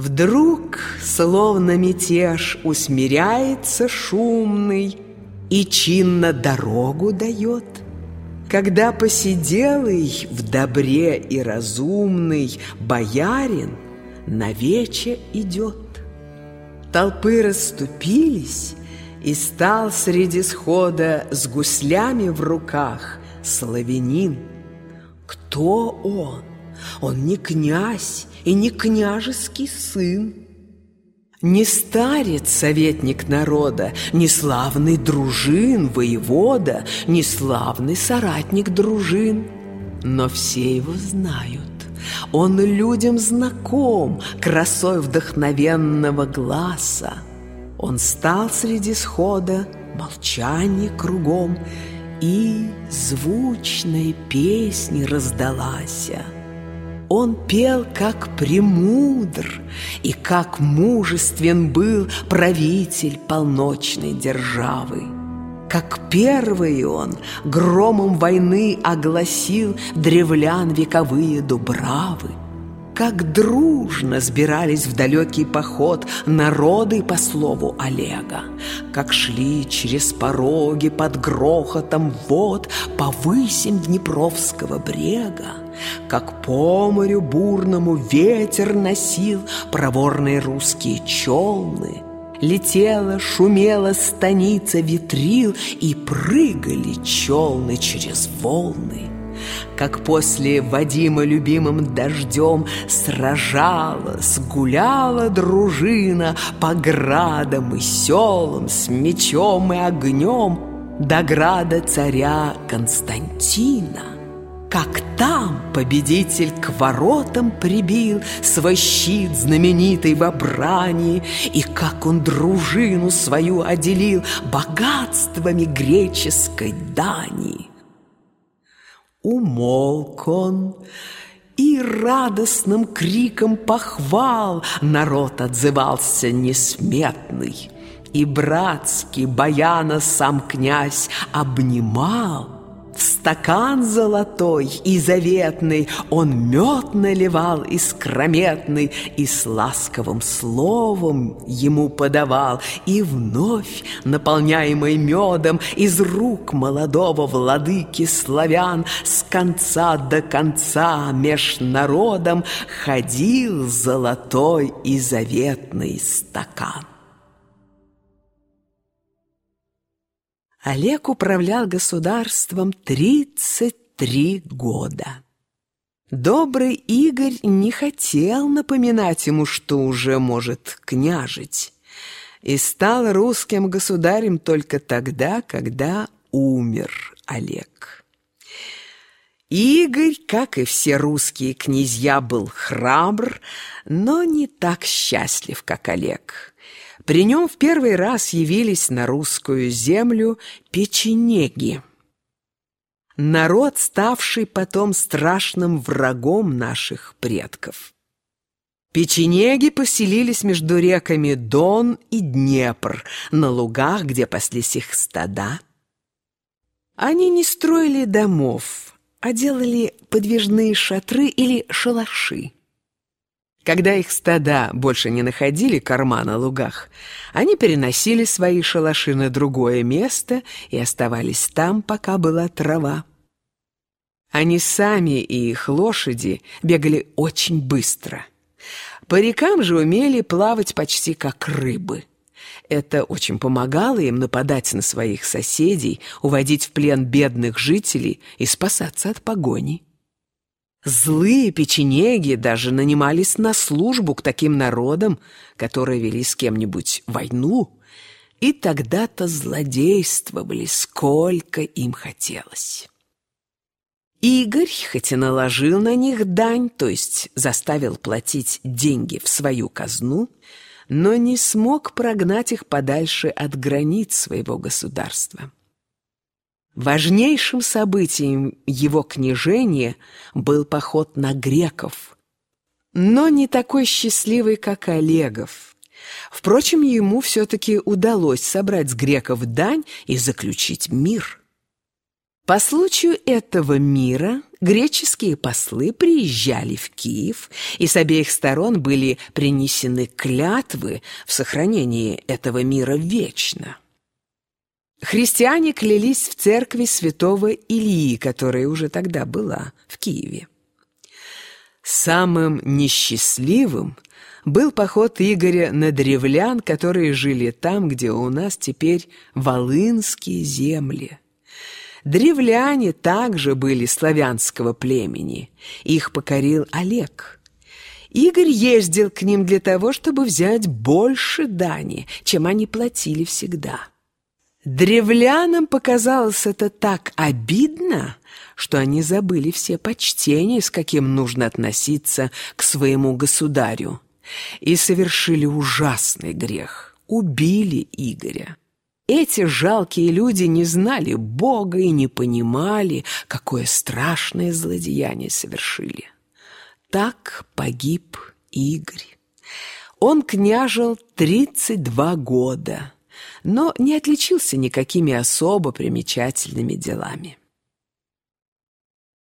Вдруг, словно мятеж, усмиряется шумный И чинно дорогу дает. Когда посиделый, в добре и разумный Боярин навече идет. Толпы расступились, и стал среди схода С гуслями в руках славянин. Кто он? Он не князь и не княжеский сын. Не старец, советник народа, не славный дружин, воевода, не славный соратник дружин. Но все его знают. Он людям знаком, красой вдохновенного глаза. Он стал среди схода, молчание кругом, и звучной песни раздалась. Он пел, как премудр, и как мужествен был правитель полночной державы. Как первый он громом войны огласил древлян вековые дубравы. Как дружно сбирались в далекий поход народы по слову Олега, Как шли через пороги под грохотом вод по высим Днепровского брега, Как по морю бурному ветер носил проворные русские челны, Летела, шумела станица ветрил, И прыгали челны через волны. Как после Вадима любимым дождем Сражалась, гуляла дружина По градам и селам С мечом и огнем До града царя Константина как там победитель к воротам прибил Свой щит знаменитый в обрании, И как он дружину свою отделил Богатствами греческой Дании. Умолк он, и радостным криком похвал Народ отзывался несметный, И братский Баяна сам князь обнимал — стакан золотой и заветный Он мед наливал искрометный И с ласковым словом ему подавал И вновь, наполняемый медом Из рук молодого владыки славян С конца до конца меж народом Ходил золотой и заветный стакан. Олег управлял государством 33 года. Добрый Игорь не хотел напоминать ему, что уже может княжить, и стал русским государем только тогда, когда умер Олег. Игорь, как и все русские князья, был храбр, но не так счастлив, как Олег. При нем в первый раз явились на русскую землю печенеги. Народ, ставший потом страшным врагом наших предков. Печенеги поселились между реками Дон и Днепр, на лугах, где паслись их стада. Они не строили домов, а делали подвижные шатры или шалаши. Когда их стада больше не находили корма на лугах, они переносили свои шалаши на другое место и оставались там, пока была трава. Они сами и их лошади бегали очень быстро. По рекам же умели плавать почти как рыбы. Это очень помогало им нападать на своих соседей, уводить в плен бедных жителей и спасаться от погони. Злые печенеги даже нанимались на службу к таким народам, которые вели с кем-нибудь войну, и тогда-то злодействовали, сколько им хотелось. Игорь, хоть и наложил на них дань, то есть заставил платить деньги в свою казну, но не смог прогнать их подальше от границ своего государства. Важнейшим событием его княжения был поход на греков, но не такой счастливый, как Олегов. Впрочем, ему все-таки удалось собрать с греков дань и заключить мир. По случаю этого мира Греческие послы приезжали в Киев, и с обеих сторон были принесены клятвы в сохранении этого мира вечно. Христиане клялись в церкви святого Илии, которая уже тогда была в Киеве. Самым несчастливым был поход Игоря на древлян, которые жили там, где у нас теперь волынские земли. Древляне также были славянского племени. Их покорил Олег. Игорь ездил к ним для того, чтобы взять больше дани, чем они платили всегда. Древлянам показалось это так обидно, что они забыли все почтения, с каким нужно относиться к своему государю, и совершили ужасный грех – убили Игоря. Эти жалкие люди не знали Бога и не понимали, какое страшное злодеяние совершили. Так погиб Игорь. Он княжил 32 года, но не отличился никакими особо примечательными делами.